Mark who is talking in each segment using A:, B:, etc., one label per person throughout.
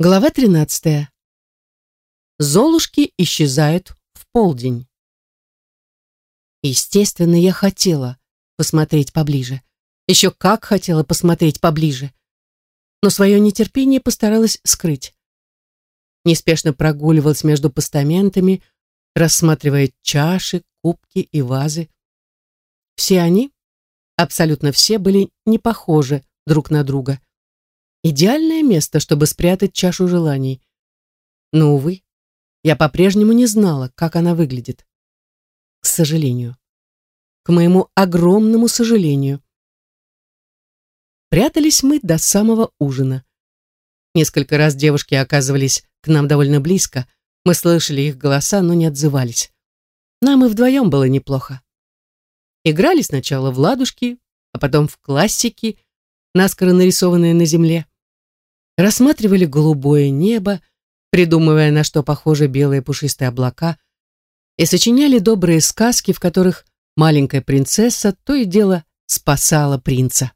A: Глава 13. Золушки исчезают в полдень. Естественно, я хотела посмотреть поближе. Еще как хотела посмотреть поближе. Но свое нетерпение постаралась скрыть. Неспешно прогуливалась между постаментами, рассматривая чаши, кубки и вазы. Все они, абсолютно все, были не похожи друг на друга. Идеальное место, чтобы спрятать чашу желаний. Но, увы, я по-прежнему не знала, как она выглядит. К сожалению. К моему огромному сожалению. Прятались мы до самого ужина. Несколько раз девушки оказывались к нам довольно близко. Мы слышали их голоса, но не отзывались. Нам и вдвоем было неплохо. Играли сначала в ладушки, а потом в классики, наскоро нарисованные на земле рассматривали голубое небо, придумывая, на что похожи белые пушистые облака, и сочиняли добрые сказки, в которых маленькая принцесса то и дело спасала принца.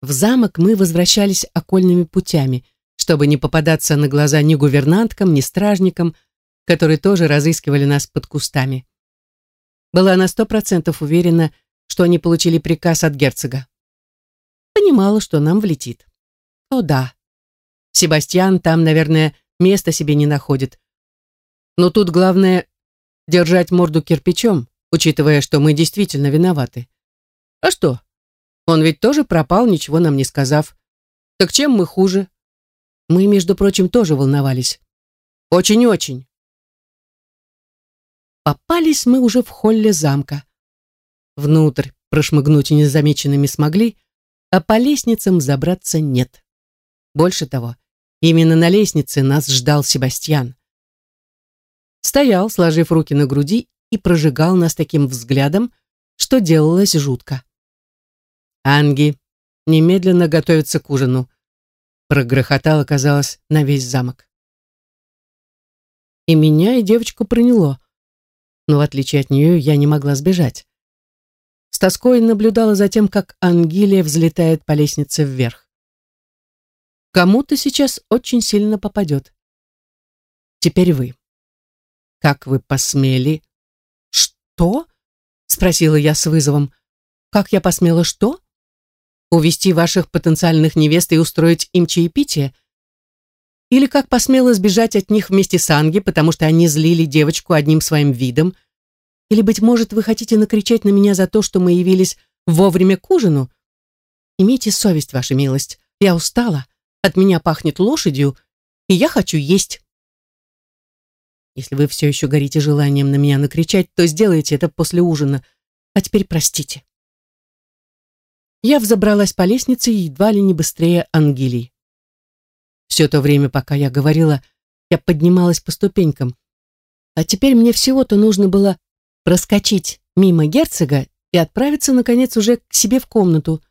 A: В замок мы возвращались окольными путями, чтобы не попадаться на глаза ни гувернанткам, ни стражникам, которые тоже разыскивали нас под кустами. Была на сто процентов уверена, что они получили приказ от герцога. Понимала, что нам влетит. О да. Себастьян там, наверное, места себе не находит. Но тут главное держать морду кирпичом, учитывая, что мы действительно виноваты. А что? Он ведь тоже пропал, ничего нам не сказав. Так чем мы хуже? Мы, между прочим, тоже волновались. Очень-очень. Попались мы уже в холле замка. Внутрь прошмыгнуть незамеченными смогли, а по лестницам забраться нет. Больше того, именно на лестнице нас ждал Себастьян. Стоял, сложив руки на груди, и прожигал нас таким взглядом, что делалось жутко. «Анги, немедленно готовиться к ужину», прогрохотал, оказалось, на весь замок. И меня, и девочку проняло, но в отличие от нее я не могла сбежать. С тоской наблюдала за тем, как Ангелия взлетает по лестнице вверх. Кому-то сейчас очень сильно попадет. Теперь вы. Как вы посмели? Что? Спросила я с вызовом. Как я посмела что? Увести ваших потенциальных невест и устроить им чаепитие? Или как посмела сбежать от них вместе с Анги, потому что они злили девочку одним своим видом? Или, быть может, вы хотите накричать на меня за то, что мы явились вовремя к ужину? Имейте совесть, ваша милость. Я устала. От меня пахнет лошадью, и я хочу есть. Если вы все еще горите желанием на меня накричать, то сделайте это после ужина. А теперь простите. Я взобралась по лестнице едва ли не быстрее Ангелии. Все то время, пока я говорила, я поднималась по ступенькам. А теперь мне всего-то нужно было проскочить мимо герцога и отправиться, наконец, уже к себе в комнату,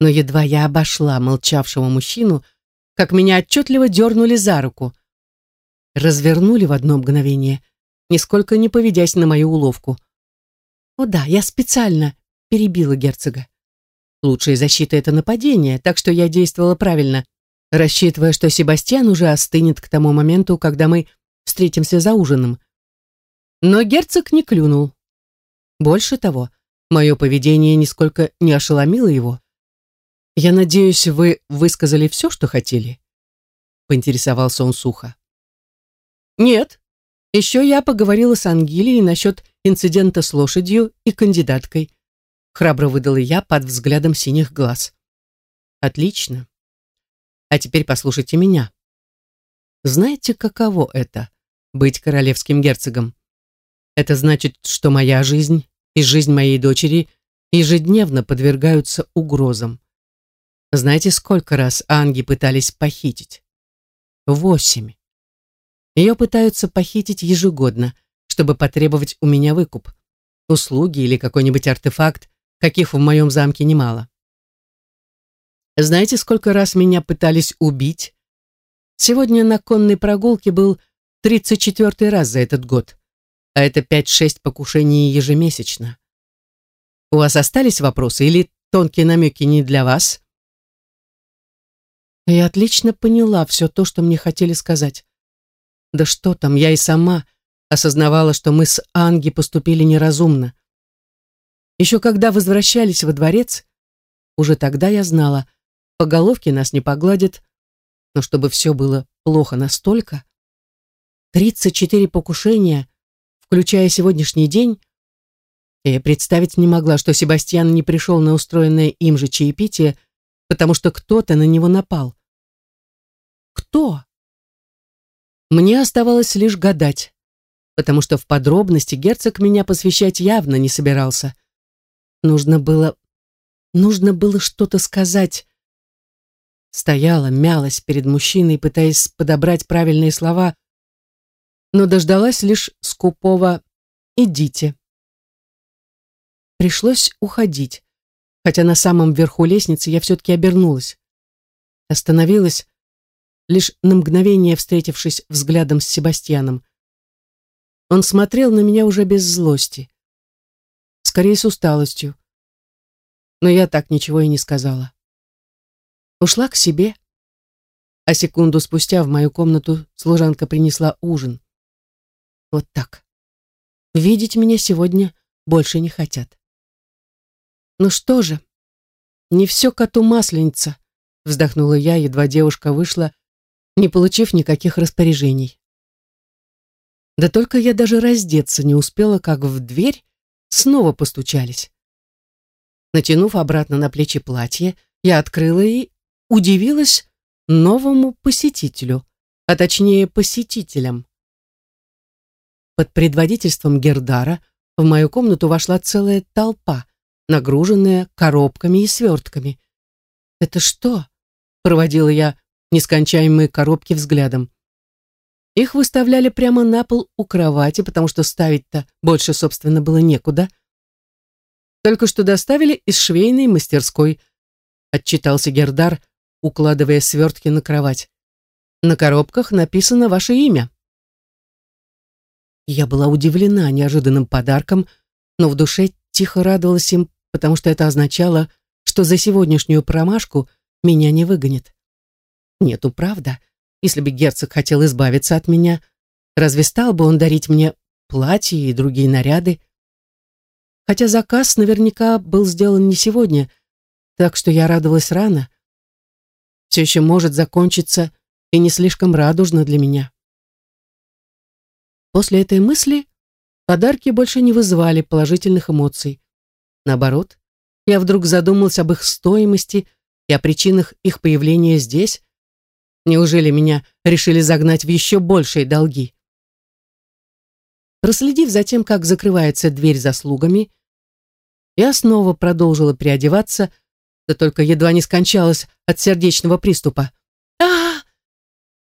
A: но едва я обошла молчавшего мужчину, как меня отчетливо дернули за руку. Развернули в одно мгновение, нисколько не поведясь на мою уловку. О да, я специально перебила герцога. Лучшая защита — это нападение, так что я действовала правильно, рассчитывая, что Себастьян уже остынет к тому моменту, когда мы встретимся за ужином. Но герцог не клюнул. Больше того, мое поведение нисколько не ошеломило его. «Я надеюсь, вы высказали все, что хотели?» Поинтересовался он сухо. «Нет. Еще я поговорила с Ангелией насчет инцидента с лошадью и кандидаткой», храбро выдала я под взглядом синих глаз. «Отлично. А теперь послушайте меня. Знаете, каково это — быть королевским герцогом? Это значит, что моя жизнь и жизнь моей дочери ежедневно подвергаются угрозам. Знаете, сколько раз Анги пытались похитить? Восемь. Ее пытаются похитить ежегодно, чтобы потребовать у меня выкуп. Услуги или какой-нибудь артефакт, каких в моем замке немало. Знаете, сколько раз меня пытались убить? Сегодня на конной прогулке был 34 раз за этот год, а это 5-6 покушений ежемесячно. У вас остались вопросы или тонкие намеки не для вас? Я отлично поняла все то, что мне хотели сказать. Да что там, я и сама осознавала, что мы с Анги поступили неразумно. Еще когда возвращались во дворец, уже тогда я знала, по головке нас не погладят, но чтобы все было плохо настолько. 34 покушения, включая сегодняшний день, я представить не могла, что Себастьян не пришел на устроенное им же чаепитие, потому что кто-то на него напал. Кто? Мне оставалось лишь гадать, потому что в подробности герцог меня посвящать явно не собирался. Нужно было... Нужно было что-то сказать. Стояла, мялась перед мужчиной, пытаясь подобрать правильные слова, но дождалась лишь скупого «идите». Пришлось уходить, хотя на самом верху лестницы я все-таки обернулась. Остановилась, лишь на мгновение встретившись взглядом с Себастьяном. Он смотрел на меня уже без злости, скорее с усталостью. Но я так ничего и не сказала. Ушла к себе, а секунду спустя в мою комнату служанка принесла ужин. Вот так. Видеть меня сегодня больше не хотят. «Ну что же, не все коту масленица», вздохнула я, едва девушка вышла, не получив никаких распоряжений. Да только я даже раздеться не успела, как в дверь снова постучались. Натянув обратно на плечи платье, я открыла и удивилась новому посетителю, а точнее посетителям. Под предводительством Гердара в мою комнату вошла целая толпа, нагруженная коробками и свертками. «Это что?» — проводила я нескончаемые коробки взглядом. Их выставляли прямо на пол у кровати, потому что ставить-то больше, собственно, было некуда. Только что доставили из швейной мастерской, отчитался Гердар, укладывая свертки на кровать. На коробках написано ваше имя. Я была удивлена неожиданным подарком, но в душе тихо радовалась им потому что это означало, что за сегодняшнюю промашку меня не выгонят. Нету, правда. Если бы герцог хотел избавиться от меня, разве стал бы он дарить мне платья и другие наряды? Хотя заказ наверняка был сделан не сегодня, так что я радовалась рано. Все еще может закончиться и не слишком радужно для меня. После этой мысли подарки больше не вызывали положительных эмоций. Наоборот, я вдруг задумался об их стоимости и о причинах их появления здесь. Неужели меня решили загнать в еще большие долги? Проследив за тем, как закрывается дверь за слугами, я снова продолжила переодеваться, да только едва не скончалась от сердечного приступа. а, -а, -а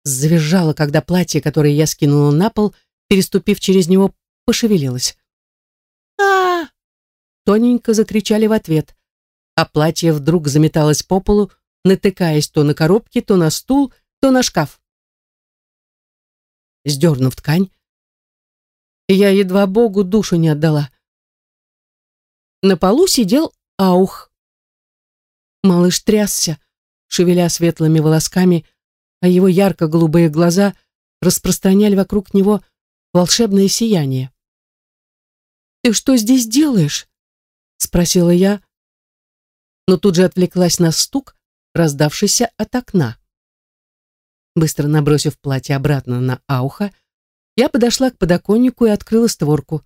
A: Завизжала, когда платье, которое я скинула на пол, переступив через него, пошевелилось. а, -а тоненько закричали в ответ, а платье вдруг заметалось по полу, натыкаясь то на коробки, то на стул, то на шкаф. Сдернув ткань, я едва Богу душу не отдала. На полу сидел Аух. Малыш трясся, шевеля светлыми волосками, а его ярко-голубые глаза распространяли вокруг него волшебное сияние. «Ты что здесь делаешь?» спросила я, но тут же отвлеклась на стук, раздавшийся от окна. Быстро набросив платье обратно на ауха, я подошла к подоконнику и открыла створку.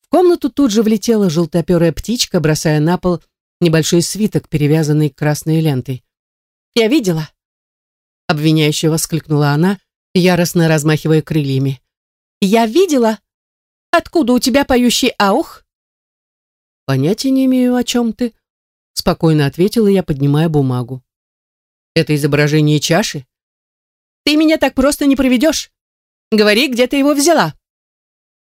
A: В комнату тут же влетела желтоперая птичка, бросая на пол небольшой свиток, перевязанный красной лентой. «Я видела!» — обвиняюще воскликнула она, яростно размахивая крыльями. «Я видела! Откуда у тебя поющий аух?» «Понятия не имею, о чем ты», — спокойно ответила я, поднимая бумагу. «Это изображение чаши?» «Ты меня так просто не проведешь! Говори, где ты его взяла!»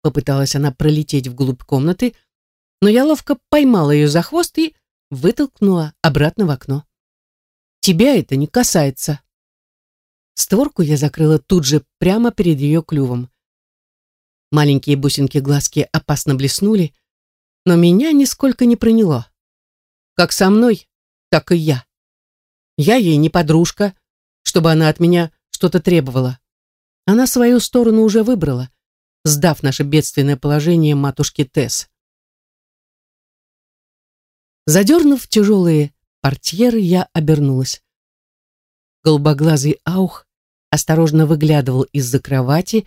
A: Попыталась она пролететь вглубь комнаты, но я ловко поймала ее за хвост и вытолкнула обратно в окно. «Тебя это не касается!» Створку я закрыла тут же, прямо перед ее клювом. Маленькие бусинки глазки опасно блеснули, но меня нисколько не проняло. Как со мной, так и я. Я ей не подружка, чтобы она от меня что-то требовала. Она свою сторону уже выбрала, сдав наше бедственное положение матушке Тесс. Задернув тяжелые портьеры, я обернулась. Голубоглазый аух осторожно выглядывал из-за кровати,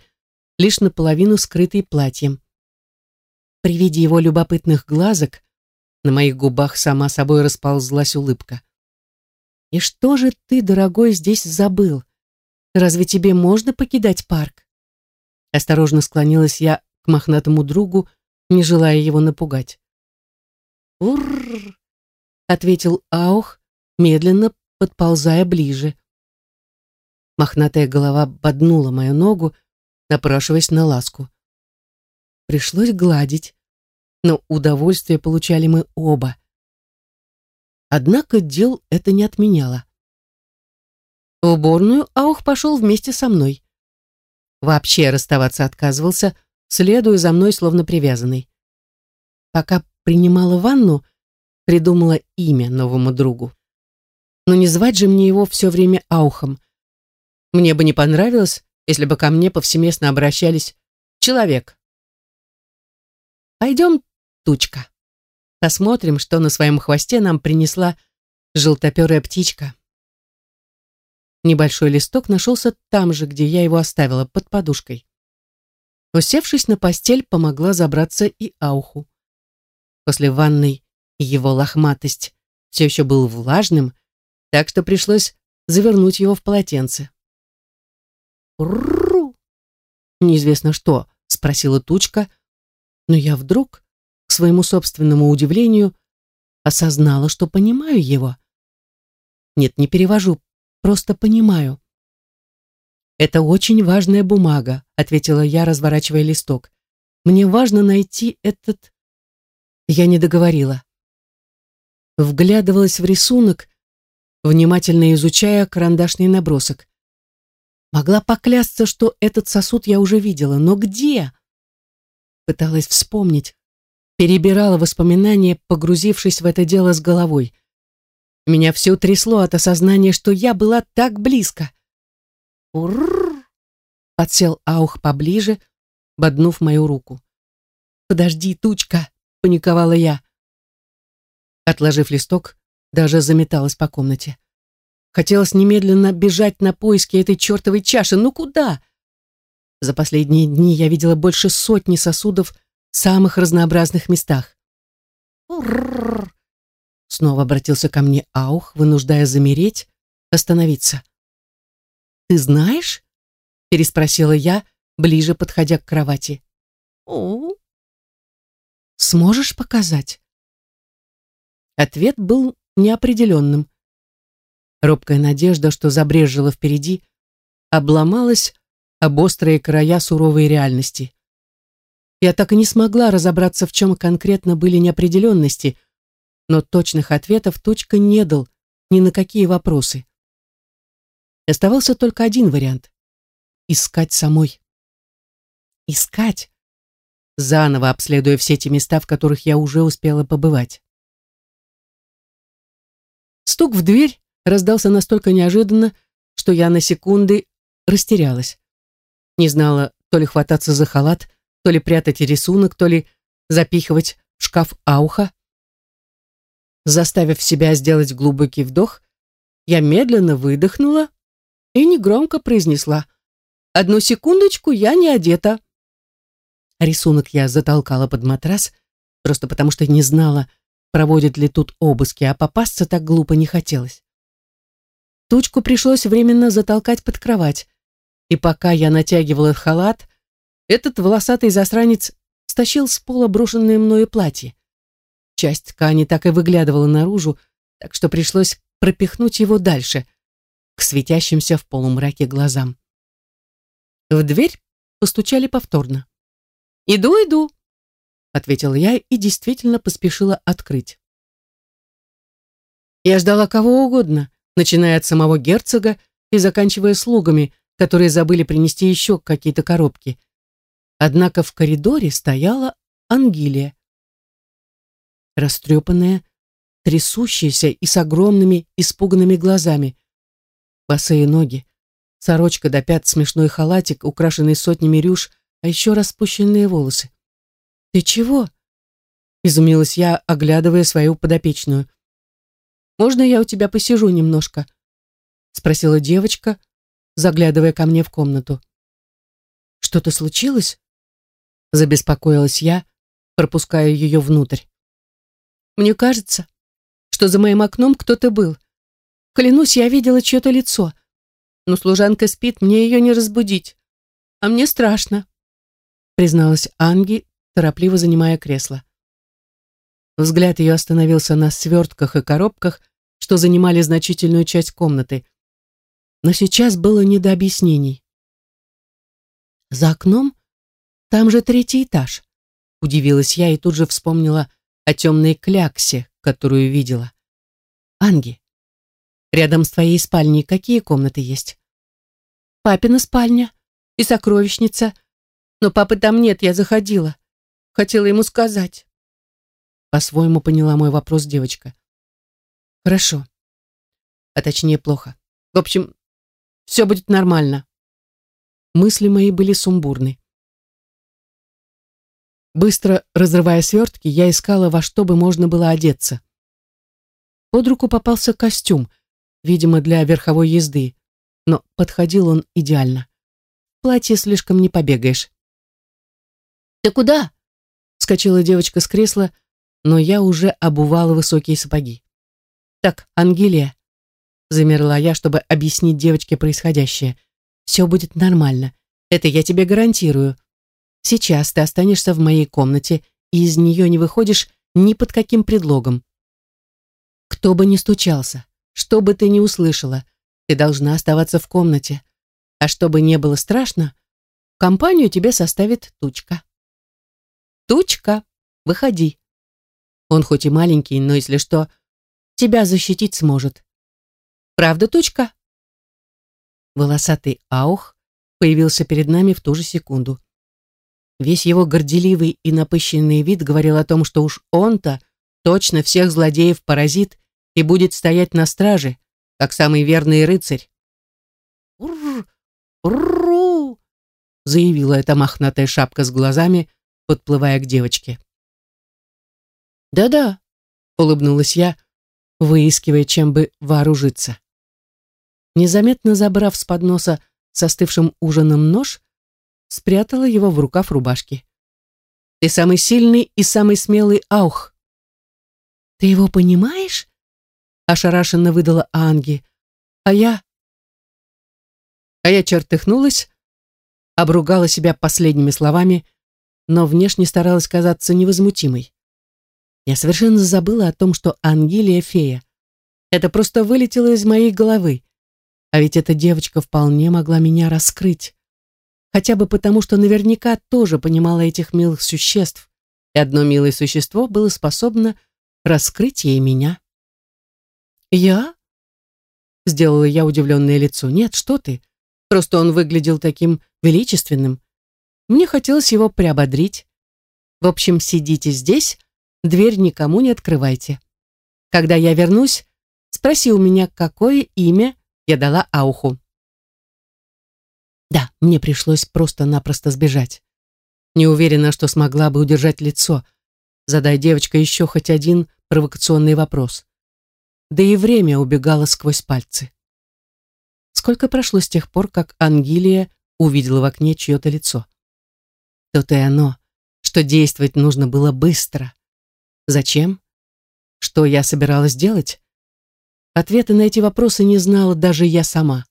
A: лишь наполовину скрытый платьем. При виде его любопытных глазок на моих губах сама собой расползлась улыбка. «И что же ты, дорогой, здесь забыл? Разве тебе можно покидать парк?» Осторожно склонилась я к мохнатому другу, не желая его напугать. «Урррр!» — ответил Аух, медленно подползая ближе. Мохнатая голова боднула мою ногу, напрашиваясь на ласку. Пришлось гладить, но удовольствие получали мы оба. Однако дел это не отменяло. В уборную Аух пошел вместе со мной. Вообще расставаться отказывался, следуя за мной словно привязанный. Пока принимала ванну, придумала имя новому другу. Но не звать же мне его все время Аухом. Мне бы не понравилось, если бы ко мне повсеместно обращались «человек». Пойдем, тучка. Посмотрим, что на своем хвосте нам принесла желтоперая птичка. Небольшой листок нашелся там же, где я его оставила, под подушкой. Усевшись на постель, помогла забраться и Ауху. После ванной его лохматость все еще был влажным, так что пришлось завернуть его в полотенце. «Ру!» «Неизвестно что», — спросила тучка, но я вдруг, к своему собственному удивлению, осознала, что понимаю его. Нет, не перевожу, просто понимаю. «Это очень важная бумага», — ответила я, разворачивая листок. «Мне важно найти этот...» Я не договорила. Вглядывалась в рисунок, внимательно изучая карандашный набросок. Могла поклясться, что этот сосуд я уже видела, но где? Пыталась вспомнить, перебирала воспоминания, погрузившись в это дело с головой. Меня все трясло от осознания, что я была так близко. «Урррр!» — подсел Аух поближе, боднув мою руку. «Подожди, тучка!» — паниковала я. Отложив листок, даже заметалась по комнате. Хотелось немедленно бежать на поиски этой чертовой чаши. Ну куда? За последние дни я видела больше сотни сосудов в самых разнообразных местах. «Урррр!» Снова обратился ко мне Аух, вынуждая замереть, остановиться. «Ты знаешь?» — переспросила я, ближе подходя к кровати. «О, сможешь показать?» Ответ был неопределенным. Робкая надежда, что забрежила впереди, обломалась об острые края суровой реальности. Я так и не смогла разобраться, в чем конкретно были неопределенности, но точных ответов точка не дал ни на какие вопросы. Оставался только один вариант — искать самой. Искать, заново обследуя все те места, в которых я уже успела побывать. Стук в дверь раздался настолько неожиданно, что я на секунды растерялась. Не знала, то ли хвататься за халат, то ли прятать рисунок, то ли запихивать в шкаф ауха. Заставив себя сделать глубокий вдох, я медленно выдохнула и негромко произнесла «Одну секундочку, я не одета». Рисунок я затолкала под матрас, просто потому что не знала, проводят ли тут обыски, а попасться так глупо не хотелось. Тучку пришлось временно затолкать под кровать. И пока я натягивала халат, этот волосатый засранец стащил с пола брошенное мною платье. Часть ткани так и выглядывала наружу, так что пришлось пропихнуть его дальше, к светящимся в полумраке глазам. В дверь постучали повторно. «Иду, иду», — ответила я и действительно поспешила открыть. Я ждала кого угодно, начиная от самого герцога и заканчивая слугами, которые забыли принести еще какие-то коробки. Однако в коридоре стояла Ангелия. Растрепанная, трясущаяся и с огромными испуганными глазами. Босые ноги, сорочка до пят, смешной халатик, украшенный сотнями рюш, а еще распущенные волосы. «Ты чего?» — изумилась я, оглядывая свою подопечную. «Можно я у тебя посижу немножко?» — спросила девочка, заглядывая ко мне в комнату. «Что-то случилось?» — забеспокоилась я, пропуская ее внутрь. «Мне кажется, что за моим окном кто-то был. Клянусь, я видела чье-то лицо. Но служанка спит, мне ее не разбудить. А мне страшно», — призналась Анги, торопливо занимая кресло. Взгляд ее остановился на свертках и коробках, что занимали значительную часть комнаты. Но сейчас было не до объяснений. За окном? Там же третий этаж. Удивилась я и тут же вспомнила о темной кляксе, которую видела. Анги, рядом с твоей спальней какие комнаты есть? Папина спальня и сокровищница. Но папы там нет, я заходила. Хотела ему сказать. По-своему поняла мой вопрос девочка. Хорошо. А точнее, плохо. В общем, все будет нормально. Мысли мои были сумбурны. Быстро разрывая свертки, я искала, во что бы можно было одеться. Под руку попался костюм, видимо, для верховой езды, но подходил он идеально. В платье слишком не побегаешь. «Ты куда?» — вскочила девочка с кресла, но я уже обувала высокие сапоги. «Так, Ангелия», — замерла я, чтобы объяснить девочке происходящее, «все будет нормально, это я тебе гарантирую. Сейчас ты останешься в моей комнате и из нее не выходишь ни под каким предлогом. Кто бы ни стучался, что бы ты ни услышала, ты должна оставаться в комнате. А чтобы не было страшно, компанию тебе составит Тучка. Тучка, выходи. Он хоть и маленький, но если что, тебя защитить сможет. Правда, Тучка? Волосатый аух появился перед нами в ту же секунду. Весь его горделивый и напыщенный вид говорил о том, что уж он-то точно всех злодеев поразит и будет стоять на страже, как самый верный рыцарь. «Ур! Урру!» — заявила эта мохнатая шапка с глазами, подплывая к девочке. «Да-да», — улыбнулась я, выискивая, чем бы вооружиться. Незаметно забрав с подноса с остывшим ужином нож, спрятала его в рукав рубашки. «Ты самый сильный и самый смелый аух!» «Ты его понимаешь?» ошарашенно выдала Анги. А я... А я чертыхнулась, обругала себя последними словами, но внешне старалась казаться невозмутимой. Я совершенно забыла о том, что Ангелия фея. Это просто вылетело из моей головы. А ведь эта девочка вполне могла меня раскрыть. Хотя бы потому, что наверняка тоже понимала этих милых существ, и одно милое существо было способно раскрыть ей меня. «Я?» Сделала я удивленное лицо. «Нет, что ты. Просто он выглядел таким величественным. Мне хотелось его приободрить. В общем, сидите здесь, дверь никому не открывайте. Когда я вернусь, спроси у меня, какое имя я дала Ауху». Да, мне пришлось просто-напросто сбежать. Не уверена, что смогла бы удержать лицо, задай девочка еще хоть один провокационный вопрос да и время убегало сквозь пальцы. Сколько прошло с тех пор, как Ангелия увидела в окне чье-то лицо? То-то и оно, что действовать нужно было быстро. Зачем? Что я собиралась делать? Ответы на эти вопросы не знала даже я сама.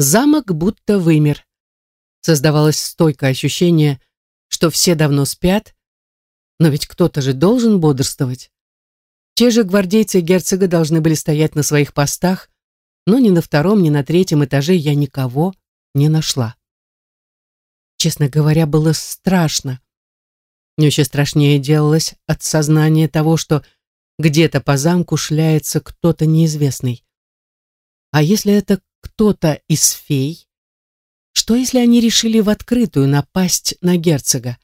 A: Замок будто вымер. Создавалось стойкое ощущение, что все давно спят, но ведь кто-то же должен бодрствовать. Те же гвардейцы герцога должны были стоять на своих постах, но ни на втором, ни на третьем этаже я никого не нашла. Честно говоря, было страшно. Мне еще страшнее делалось от сознания того, что где-то по замку шляется кто-то неизвестный. А если это кто-то из фей? Что, если они решили в открытую напасть на герцога?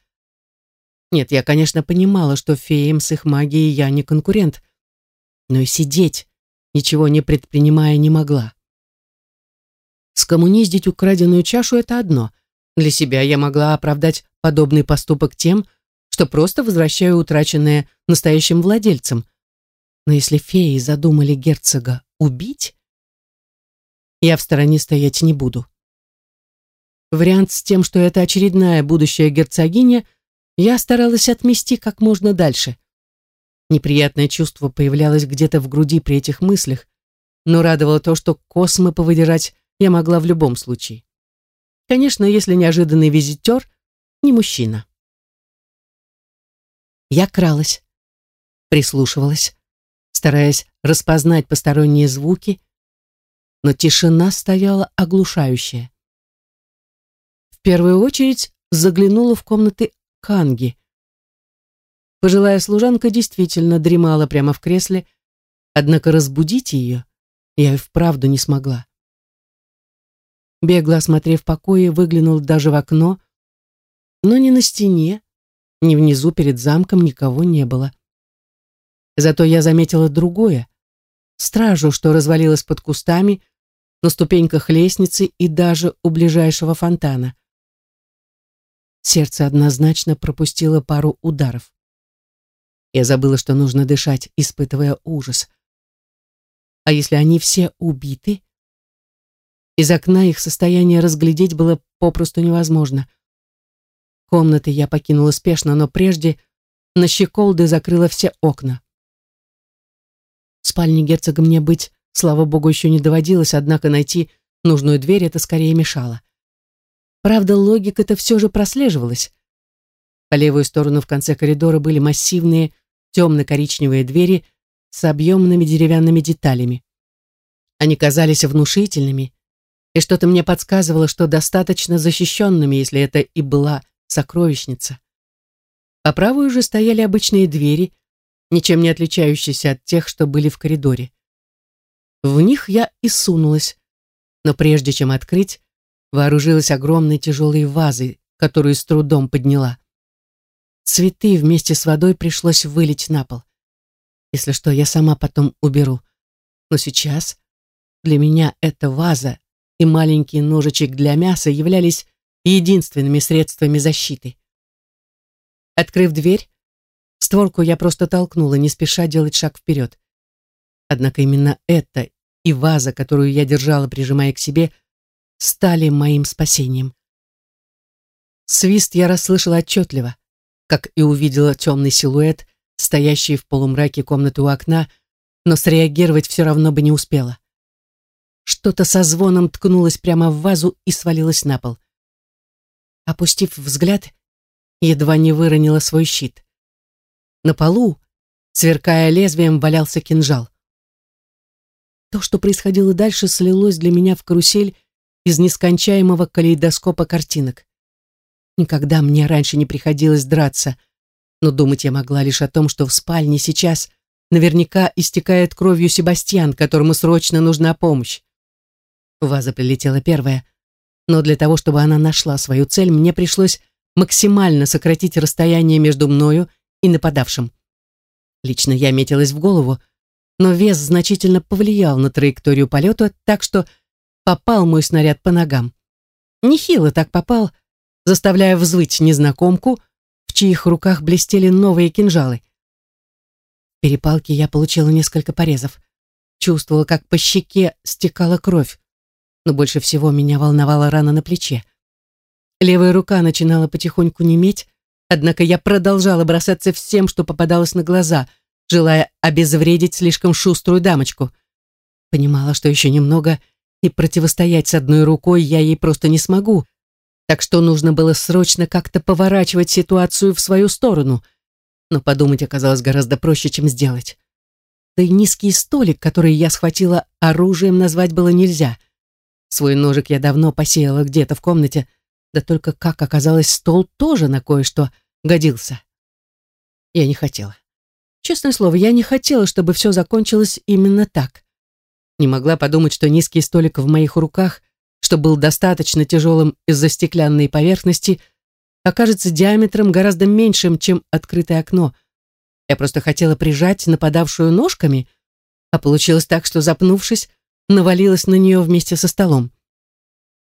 A: Нет, я, конечно, понимала, что феям с их магией я не конкурент, но и сидеть, ничего не предпринимая, не могла. Скоммуниздить украденную чашу — это одно. Для себя я могла оправдать подобный поступок тем, что просто возвращаю утраченное настоящим владельцам. Но если феи задумали герцога убить, я в стороне стоять не буду. Вариант с тем, что это очередная будущая герцогиня, я старалась отмести как можно дальше. Неприятное чувство появлялось где-то в груди при этих мыслях, но радовало то, что космы повыдирать я могла в любом случае. Конечно, если неожиданный визитер не мужчина. Я кралась, прислушивалась, стараясь распознать посторонние звуки, но тишина стояла оглушающая. В первую очередь заглянула в комнаты Канги. Пожилая служанка действительно дремала прямо в кресле, однако разбудить ее я и вправду не смогла. Бегло осмотрев покои, выглянул даже в окно, но ни на стене, ни внизу перед замком никого не было. Зато я заметила другое. Стражу, что развалилась под кустами, на ступеньках лестницы и даже у ближайшего фонтана. Сердце однозначно пропустило пару ударов. Я забыла, что нужно дышать, испытывая ужас. А если они все убиты? Из окна их состояние разглядеть было попросту невозможно. Комнаты я покинула спешно, но прежде на щеколды закрыла все окна. В спальне герцога мне быть, слава богу, еще не доводилось, однако найти нужную дверь это скорее мешало. Правда, логика-то все же прослеживалась. По левую сторону в конце коридора были массивные темно-коричневые двери с объемными деревянными деталями. Они казались внушительными, и что-то мне подсказывало, что достаточно защищенными, если это и была сокровищница. По правую же стояли обычные двери, ничем не отличающиеся от тех, что были в коридоре. В них я и сунулась, но прежде чем открыть, вооружилась огромной тяжелой вазой, которую с трудом подняла. Цветы вместе с водой пришлось вылить на пол. Если что, я сама потом уберу. Но сейчас для меня эта ваза и маленький ножичек для мяса являлись единственными средствами защиты. Открыв дверь, створку я просто толкнула, не спеша делать шаг вперед. Однако именно это и ваза, которую я держала, прижимая к себе, стали моим спасением. Свист я расслышала отчетливо, как и увидела темный силуэт, стоящий в полумраке комнаты у окна, но среагировать все равно бы не успела. Что-то со звоном ткнулось прямо в вазу и свалилось на пол. Опустив взгляд, едва не выронила свой щит. На полу, сверкая лезвием, валялся кинжал. То, что происходило дальше, слилось для меня в карусель из нескончаемого калейдоскопа картинок. Никогда мне раньше не приходилось драться, но думать я могла лишь о том, что в спальне сейчас наверняка истекает кровью Себастьян, которому срочно нужна помощь. Ваза прилетела первая, но для того, чтобы она нашла свою цель, мне пришлось максимально сократить расстояние между мною и нападавшим. Лично я метилась в голову, но вес значительно повлиял на траекторию полета, так что попал мой снаряд по ногам. Нехило так попал, заставляя взвыть незнакомку, в чьих руках блестели новые кинжалы. В перепалке я получила несколько порезов. Чувствовала, как по щеке стекала кровь но больше всего меня волновала рана на плече. Левая рука начинала потихоньку неметь, однако я продолжала бросаться всем, что попадалось на глаза, желая обезвредить слишком шуструю дамочку. Понимала, что еще немного, и противостоять с одной рукой я ей просто не смогу, так что нужно было срочно как-то поворачивать ситуацию в свою сторону, но подумать оказалось гораздо проще, чем сделать. Да и низкий столик, который я схватила оружием, назвать было нельзя — Свой ножик я давно посеяла где-то в комнате, да только, как оказалось, стол тоже на кое-что годился. Я не хотела. Честное слово, я не хотела, чтобы все закончилось именно так. Не могла подумать, что низкий столик в моих руках, что был достаточно тяжелым из-за стеклянной поверхности, окажется диаметром гораздо меньшим, чем открытое окно. Я просто хотела прижать нападавшую ножками, А получилось так, что, запнувшись, навалилась на нее вместе со столом.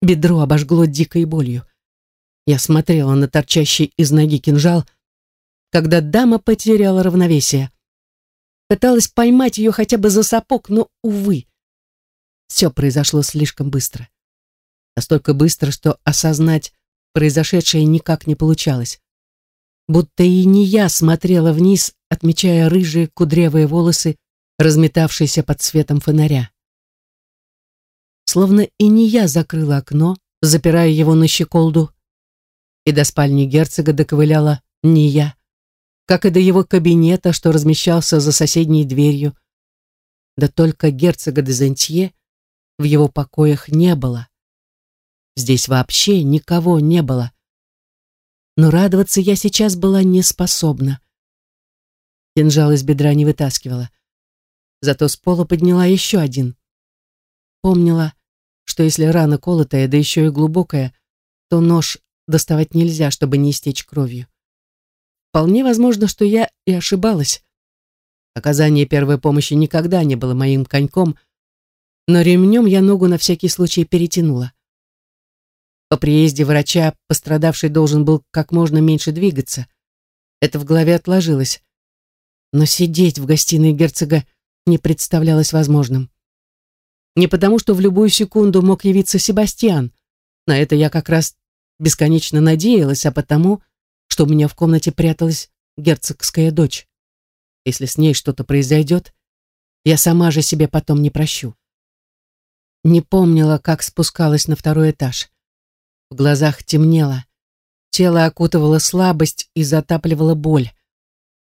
A: Бедро обожгло дикой болью. Я смотрела на торчащий из ноги кинжал, когда дама потеряла равновесие. Пыталась поймать ее хотя бы за сапог, но, увы, все произошло слишком быстро. Настолько быстро, что осознать произошедшее никак не получалось. Будто и не я смотрела вниз, отмечая рыжие кудрявые волосы, разметавшиеся под светом фонаря. Словно и не я закрыла окно, запирая его на щеколду, и до спальни герцога доковыляла не я, как и до его кабинета, что размещался за соседней дверью. Да только герцога де Зентье в его покоях не было. Здесь вообще никого не было. Но радоваться я сейчас была не способна. Кинжал из бедра не вытаскивала. Зато с пола подняла еще один. Помнила, что если рана колотая, да еще и глубокая, то нож доставать нельзя, чтобы не истечь кровью. Вполне возможно, что я и ошибалась. Оказание первой помощи никогда не было моим коньком, но ремнем я ногу на всякий случай перетянула. По приезде врача пострадавший должен был как можно меньше двигаться. Это в голове отложилось. Но сидеть в гостиной герцога не представлялось возможным. Не потому, что в любую секунду мог явиться Себастьян. На это я как раз бесконечно надеялась, а потому, что у меня в комнате пряталась герцогская дочь. Если с ней что-то произойдет, я сама же себе потом не прощу. Не помнила, как спускалась на второй этаж. В глазах темнело. Тело окутывало слабость и затапливала боль.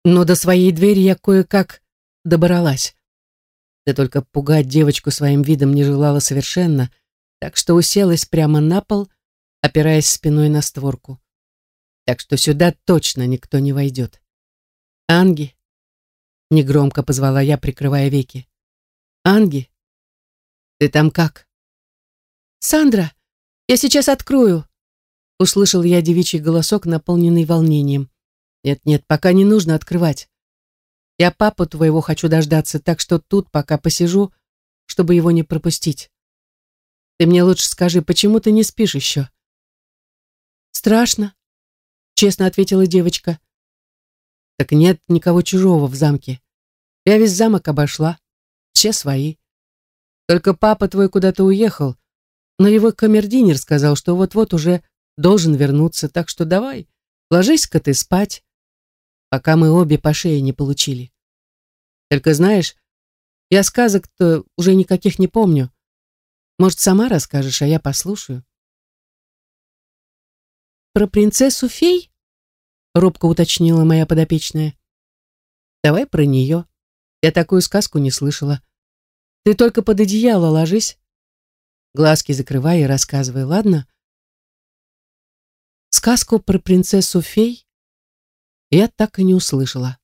A: Но до своей двери я кое-как добралась. Да только пугать девочку своим видом не желала совершенно, так что уселась прямо на пол, опираясь спиной на створку. Так что сюда точно никто не войдет. «Анги!» — негромко позвала я, прикрывая веки. «Анги! Ты там как?» «Сандра, я сейчас открою!» Услышал я девичий голосок, наполненный волнением. «Нет-нет, пока не нужно открывать. Я папу твоего хочу дождаться, так что тут пока посижу, чтобы его не пропустить. Ты мне лучше скажи, почему ты не спишь еще?» «Страшно», — честно ответила девочка. «Так нет никого чужого в замке. Я весь замок обошла. Все свои. Только папа твой куда-то уехал, но его камердинер сказал, что вот-вот уже должен вернуться, так что давай, ложись-ка ты спать, пока мы обе по шее не получили. Только знаешь, я сказок-то уже никаких не помню. Может, сама расскажешь, а я послушаю. Про принцессу-фей? Робко уточнила моя подопечная. Давай про нее. Я такую сказку не слышала. Ты только под одеяло ложись. Глазки закрывай и рассказывай, ладно? Сказку про принцессу-фей я так и не услышала.